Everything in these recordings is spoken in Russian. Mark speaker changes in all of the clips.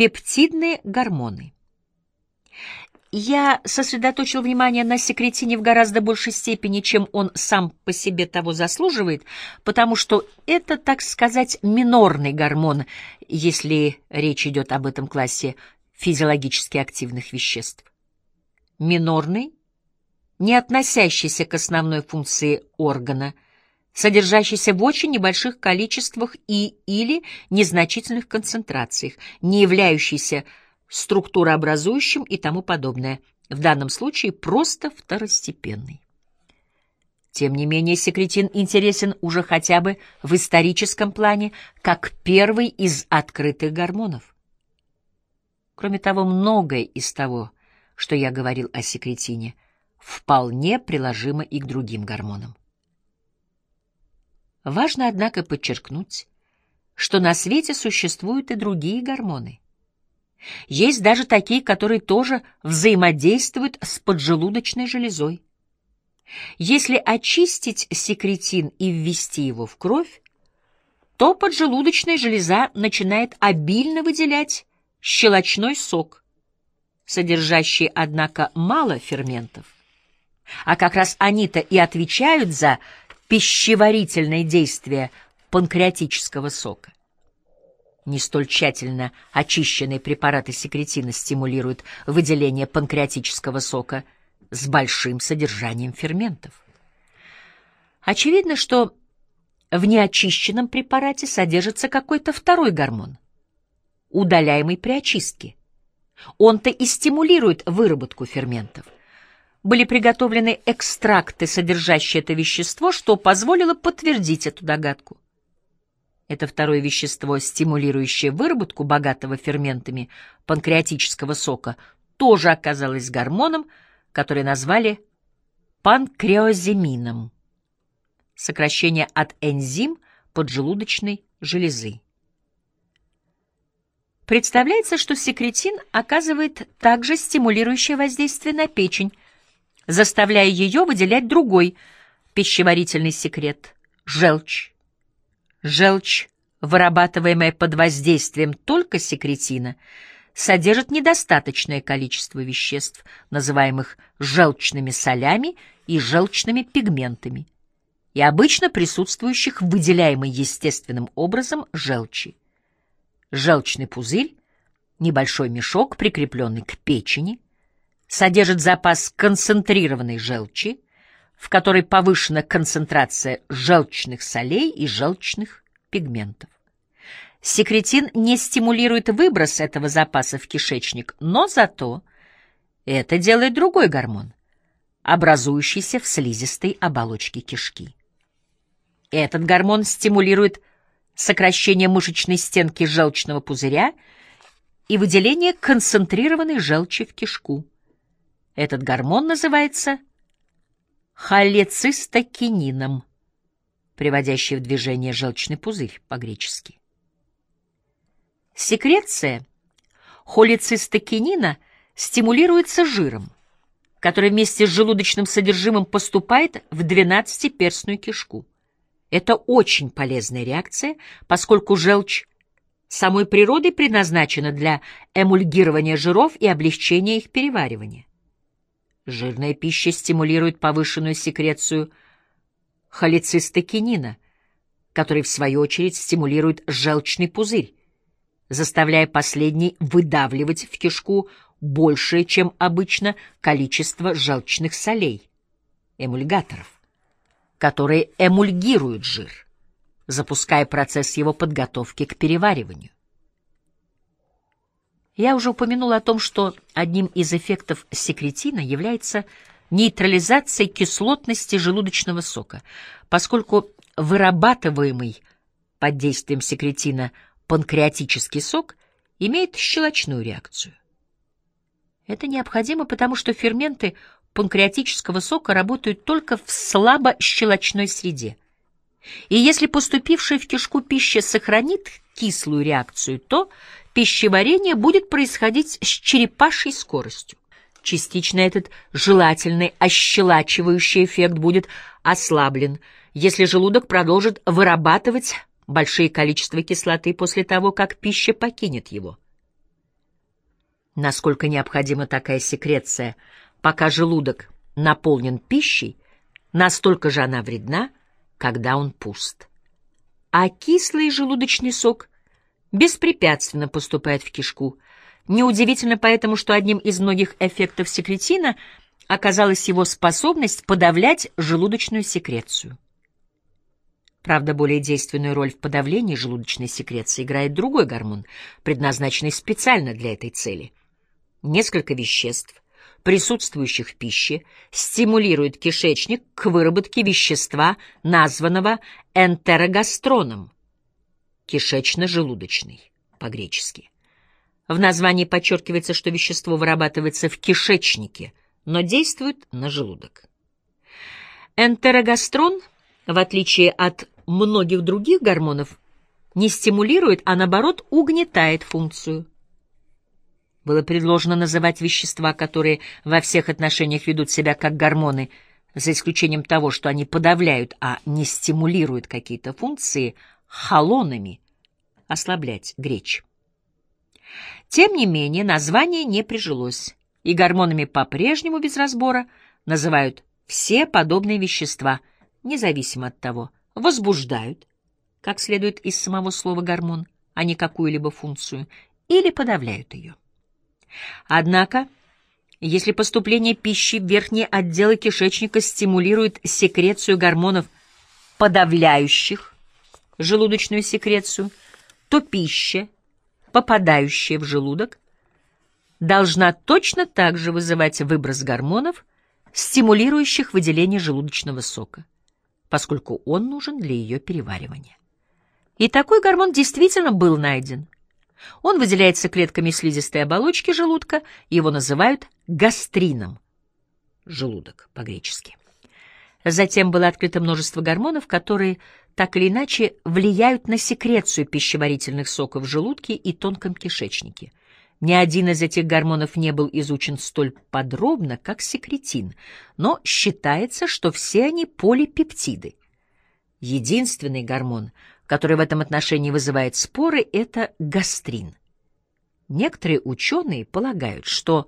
Speaker 1: Пептидные гормоны. Я сосредоточил внимание на секретине в гораздо большей степени, чем он сам по себе того заслуживает, потому что это, так сказать, минорный гормон, если речь идет об этом классе физиологически активных веществ. Минорный, не относящийся к основной функции органа, содержащийся в очень небольших количествах и или незначительных концентрациях, не являющийся структурообразующим и тому подобное, в данном случае просто второстепенный. Тем не менее, секретин интересен уже хотя бы в историческом плане, как первый из открытых гормонов. Кроме того, многое из того, что я говорил о секретине, вполне приложимо и к другим гормонам. Важно, однако, подчеркнуть, что на свете существуют и другие гормоны. Есть даже такие, которые тоже взаимодействуют с поджелудочной железой. Если очистить секретин и ввести его в кровь, то поджелудочная железа начинает обильно выделять щелочной сок, содержащий, однако, мало ферментов. А как раз они-то и отвечают за пищеварительное действие панкреатического сока. Не столь тщательно очищенные препараты секретина стимулируют выделение панкреатического сока с большим содержанием ферментов. Очевидно, что в неочищенном препарате содержится какой-то второй гормон, удаляемый при очистке. Он-то и стимулирует выработку ферментов. Были приготовлены экстракты, содержащие это вещество, что позволило подтвердить эту догадку. Это второе вещество, стимулирующее выработку богатого ферментами панкреатического сока, тоже оказалось гормоном, который назвали панкреоземином. Сокращение от энзим поджелудочной железы. Представляется, что секретин оказывает также стимулирующее воздействие на печень, заставляя ее выделять другой пищеварительный секрет – желчь. Желчь, вырабатываемая под воздействием только секретина, содержит недостаточное количество веществ, называемых желчными солями и желчными пигментами, и обычно присутствующих в выделяемой естественным образом желчи. Желчный пузырь, небольшой мешок, прикрепленный к печени, содержит запас концентрированной желчи, в которой повышена концентрация желчных солей и желчных пигментов. Секретин не стимулирует выброс этого запаса в кишечник, но зато это делает другой гормон, образующийся в слизистой оболочке кишки. Этот гормон стимулирует сокращение мышечной стенки желчного пузыря и выделение концентрированной желчи в кишку. Этот гормон называется холецистокинином, приводящий в движение желчный пузырь по-гречески. Секреция холецистокинина стимулируется жиром, который вместе с желудочным содержимым поступает в двенадцатиперстную кишку. Это очень полезная реакция, поскольку желчь самой природой предназначена для эмульгирования жиров и облегчения их переваривания. Жирная пища стимулирует повышенную секрецию холецистокинина, который, в свою очередь, стимулирует желчный пузырь, заставляя последний выдавливать в кишку большее, чем обычно, количество желчных солей, эмульгаторов, которые эмульгируют жир, запуская процесс его подготовки к перевариванию. Я уже упомянул о том, что одним из эффектов секретина является нейтрализация кислотности желудочного сока, поскольку вырабатываемый под действием секретина панкреатический сок имеет щелочную реакцию. Это необходимо, потому что ферменты панкреатического сока работают только в слабо щелочной среде. И если поступившая в кишку пища сохранит кислую реакцию, то пищеварение будет происходить с черепашьей скоростью. Частично этот желательный ощелачивающий эффект будет ослаблен, если желудок продолжит вырабатывать большие количества кислоты после того, как пища покинет его. Насколько необходима такая секреция, пока желудок наполнен пищей, настолько же она вредна, когда он пуст. А кислый желудочный сок беспрепятственно поступает в кишку. Неудивительно поэтому, что одним из многих эффектов секретина оказалась его способность подавлять желудочную секрецию. Правда, более действенную роль в подавлении желудочной секреции играет другой гормон, предназначенный специально для этой цели. Несколько веществ, присутствующих в пище, стимулируют кишечник к выработке вещества, названного энтерогастроном, кишечно-желудочный, по-гречески. В названии подчеркивается, что вещество вырабатывается в кишечнике, но действует на желудок. Энтерогастрон — в отличие от многих других гормонов, не стимулирует, а наоборот угнетает функцию. Было предложено называть вещества, которые во всех отношениях ведут себя как гормоны, за исключением того, что они подавляют, а не стимулируют какие-то функции, холонами, ослаблять гречь. Тем не менее, название не прижилось, и гормонами по-прежнему без разбора называют все подобные вещества, независимо от того, возбуждают, как следует из самого слова «гормон», а не какую-либо функцию, или подавляют ее. Однако, если поступление пищи в верхние отделы кишечника стимулирует секрецию гормонов, подавляющих желудочную секрецию, то пища, попадающая в желудок, должна точно так же вызывать выброс гормонов, стимулирующих выделение желудочного сока поскольку он нужен для ее переваривания. И такой гормон действительно был найден. Он выделяется клетками слизистой оболочки желудка, его называют гастрином. Желудок по-гречески. Затем было открыто множество гормонов, которые так или иначе влияют на секрецию пищеварительных соков в желудке и тонком кишечнике. Ни один из этих гормонов не был изучен столь подробно, как секретин, но считается, что все они полипептиды. Единственный гормон, который в этом отношении вызывает споры, это гастрин. Некоторые ученые полагают, что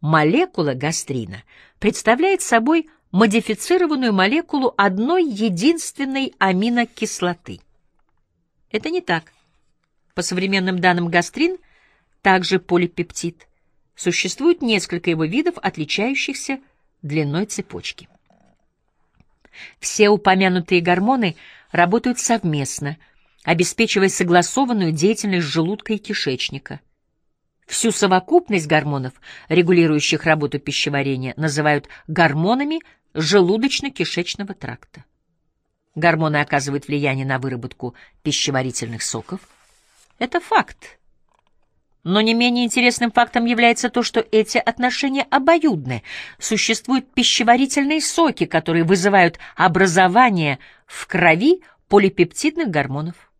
Speaker 1: молекула гастрина представляет собой модифицированную молекулу одной единственной аминокислоты. Это не так. По современным данным гастрин – также полипептид. Существует несколько его видов, отличающихся длиной цепочки. Все упомянутые гормоны работают совместно, обеспечивая согласованную деятельность желудка и кишечника. Всю совокупность гормонов, регулирующих работу пищеварения, называют гормонами желудочно-кишечного тракта. Гормоны оказывают влияние на выработку пищеварительных соков. Это факт, но не менее интересным фактом является то, что эти отношения обоюдны. Существуют пищеварительные соки, которые вызывают образование в крови полипептидных гормонов.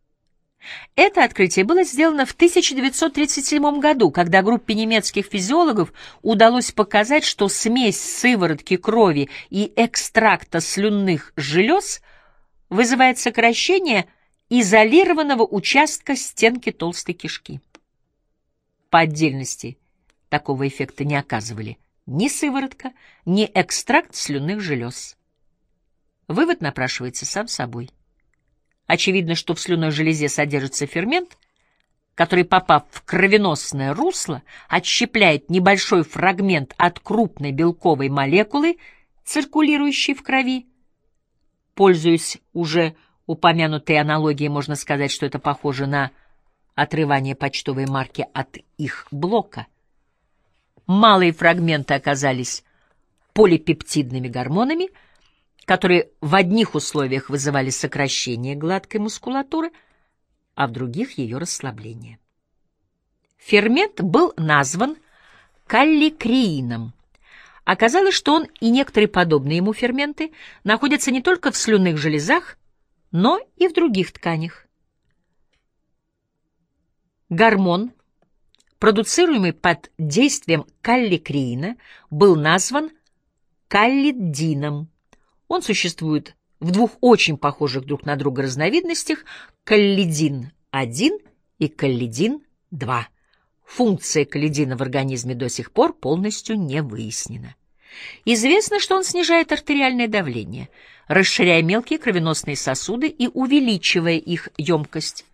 Speaker 1: Это открытие было сделано в 1937 году, когда группе немецких физиологов удалось показать, что смесь сыворотки крови и экстракта слюнных желез вызывает сокращение изолированного участка стенки толстой кишки по отдельности такого эффекта не оказывали ни сыворотка, ни экстракт слюнных желез. Вывод напрашивается сам собой. Очевидно, что в слюной железе содержится фермент, который, попав в кровеносное русло, отщепляет небольшой фрагмент от крупной белковой молекулы, циркулирующей в крови. Пользуясь уже упомянутой аналогией, можно сказать, что это похоже на отрывание почтовой марки от их блока. Малые фрагменты оказались полипептидными гормонами, которые в одних условиях вызывали сокращение гладкой мускулатуры, а в других — ее расслабление. Фермент был назван калликреином. Оказалось, что он и некоторые подобные ему ферменты находятся не только в слюнных железах, но и в других тканях. Гормон, продуцируемый под действием калликреина, был назван каллидином. Он существует в двух очень похожих друг на друга разновидностях – каллидин-1 и каллидин-2. функция коллидина в организме до сих пор полностью не выяснена. Известно, что он снижает артериальное давление, расширяя мелкие кровеносные сосуды и увеличивая их емкость.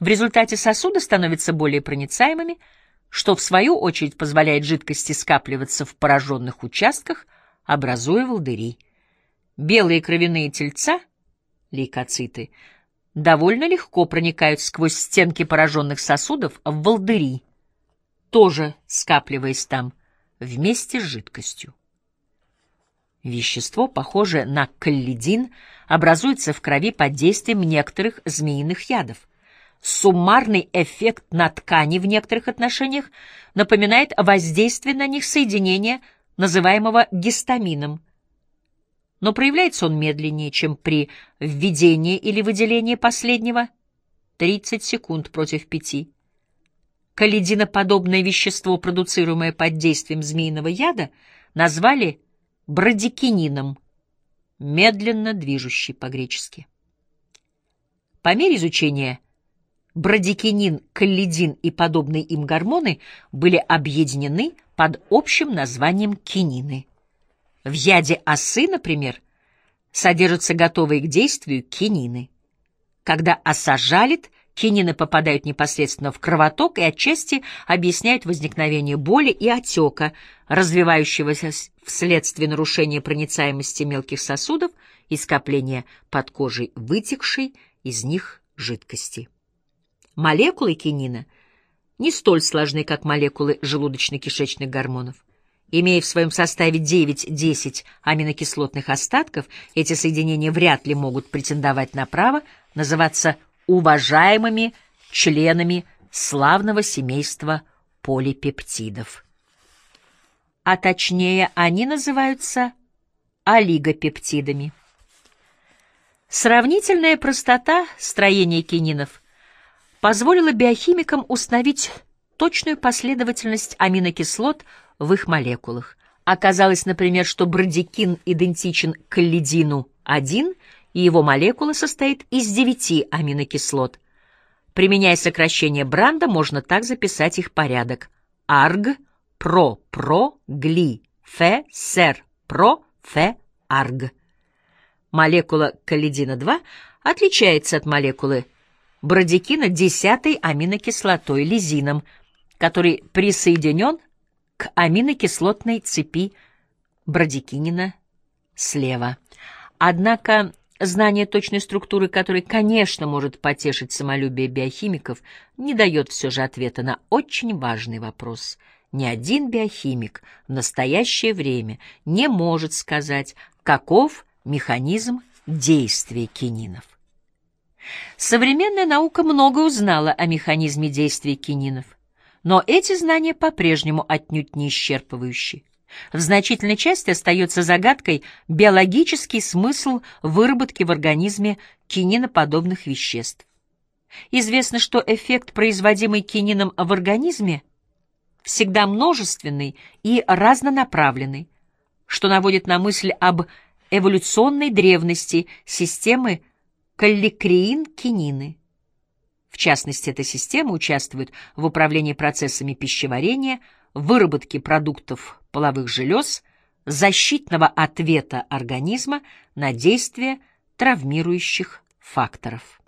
Speaker 1: В результате сосуды становятся более проницаемыми, что в свою очередь позволяет жидкости скапливаться в пораженных участках, образуя волдыри. Белые кровяные тельца, лейкоциты, довольно легко проникают сквозь стенки пораженных сосудов в волдыри, тоже скапливаясь там вместе с жидкостью. Вещество, похожее на коллидин, образуется в крови под действием некоторых змеиных ядов. Суммарный эффект на ткани в некоторых отношениях напоминает воздействие на них соединения, называемого гистамином. Но проявляется он медленнее, чем при введении или выделении последнего — 30 секунд против 5. Коллидиноподобное вещество, продуцируемое под действием змеиного яда, назвали брадикинином, медленно движущий по-гречески. По мере изучения брадикинин, коллидин и подобные им гормоны были объединены под общим названием кинины. В яде осы, например, содержатся готовые к действию кинины. Когда оса жалит, кинины попадают непосредственно в кровоток и отчасти объясняют возникновение боли и отека, развивающегося вследствие нарушения проницаемости мелких сосудов и скопления под кожей вытекшей из них жидкости. Молекулы кинина не столь сложны, как молекулы желудочно-кишечных гормонов. Имея в своем составе 9-10 аминокислотных остатков, эти соединения вряд ли могут претендовать на право называться уважаемыми членами славного семейства полипептидов. А точнее, они называются олигопептидами. Сравнительная простота строения кининов позволила биохимикам установить точную последовательность аминокислот в их молекулах. Оказалось, например, что брадикин идентичен коллидину-1 и его молекула состоит из девяти аминокислот. Применяя сокращение Бранда, можно так записать их порядок. Арг, про, про, гли, фе, сер, про, фе, арг. Молекула коллидина-2 отличается от молекулы брадикина десятой аминокислотой лизином, который присоединен к аминокислотной цепи брадикинина слева. Однако Знание точной структуры, которой, конечно, может потешить самолюбие биохимиков, не дает все же ответа на очень важный вопрос. Ни один биохимик в настоящее время не может сказать, каков механизм действия кининов. Современная наука много узнала о механизме действия кининов, но эти знания по-прежнему отнюдь не исчерпывающие. В значительной части остается загадкой биологический смысл выработки в организме кининоподобных веществ. Известно, что эффект, производимый кинином в организме, всегда множественный и разнонаправленный, что наводит на мысль об эволюционной древности системы колликреин-кинины. В частности, эта система участвует в управлении процессами пищеварения, выработки продуктов половых желез, защитного ответа организма на действие травмирующих факторов.